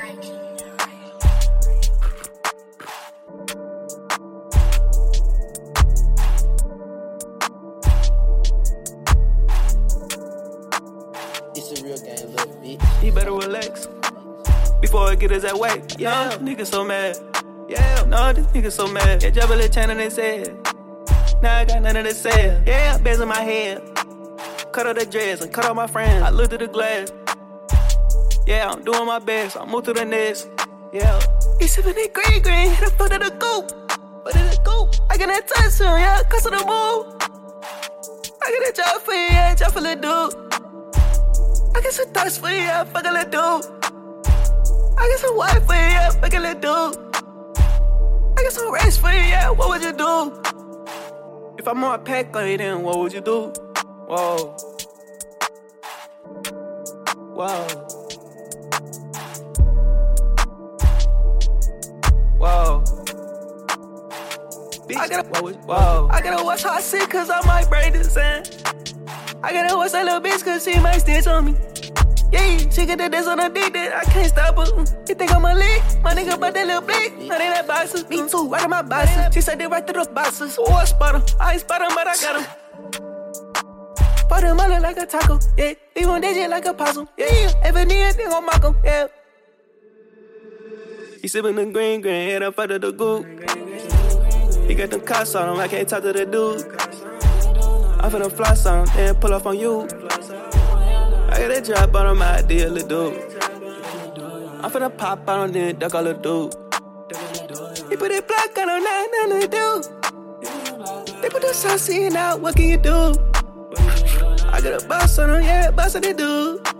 It's a real game, little bitch. He better relax before it get us that way. Yeah, nigga so mad. Yeah, no, this nigga so mad. Yeah, drop a little chain on his head. Now I got nothing to say. Yeah, bands in my head. Cut out the dress and cut out my friends. I looked at the glass. Yeah, I'm doing my best. I move to the next. Yeah. He sipping that green green, hit the foot of the goop. Foot of the goop. I get that touch on, yeah, cause of the move. I get that job for you, yeah, job for the dude. I get some thoughts for you, yeah, fuck a little dude. I get some wife for you, yeah, fuck a little dude. I get some rest for you, yeah, what would you do? If I'm on a pack on you, then what would you do? Whoa. Whoa. Bitch, I gotta, whoa. I gotta watch how I sit, cause I might break the sand. I gotta watch that little bitch, cause she might snitch on me. Yeah, she get the dance on the dick that I can't stop her. Mm. You think I'm a lick? My nigga about that little blick. Honey, that boxes. Me too, right in my boxes. She said they right through the boxes. Oh, I spot him. I ain't spot him, but I got him. Spot him, I look like a taco. Yeah, want that shit like a possum. Yeah, ever need they gon' mock him. Yeah. He sippin' the green green, head up out of the goop. He got them cops on him, I can't talk to the dude. I'm finna on him, then pull off on you. I got that drop on my deal, little dude. I'm finna pop on him, then duck all the dude. He put that block on him, now nothing to do. They put the sauce in out, what can you do? I got a boss on him, yeah, boss on the dude.